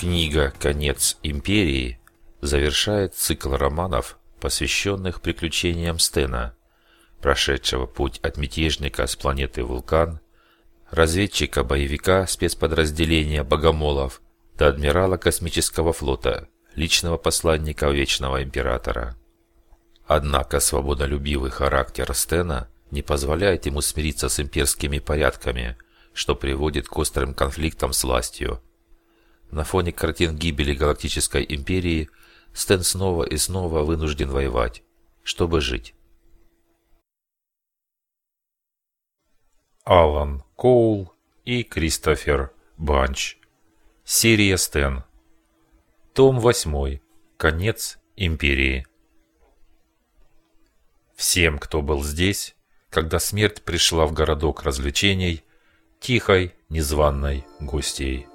Книга «Конец империи» завершает цикл романов, посвященных приключениям Стена, прошедшего путь от мятежника с планеты Вулкан, разведчика-боевика спецподразделения Богомолов до адмирала космического флота, личного посланника Вечного Императора. Однако свободолюбивый характер Стена не позволяет ему смириться с имперскими порядками, что приводит к острым конфликтам с властью. На фоне картин гибели Галактической Империи Стэн снова и снова вынужден воевать, чтобы жить. Алан Коул и Кристофер Банч. Серия Стэн. Том 8. Конец Империи. Всем, кто был здесь, когда смерть пришла в городок развлечений, тихой, незваной гостьей.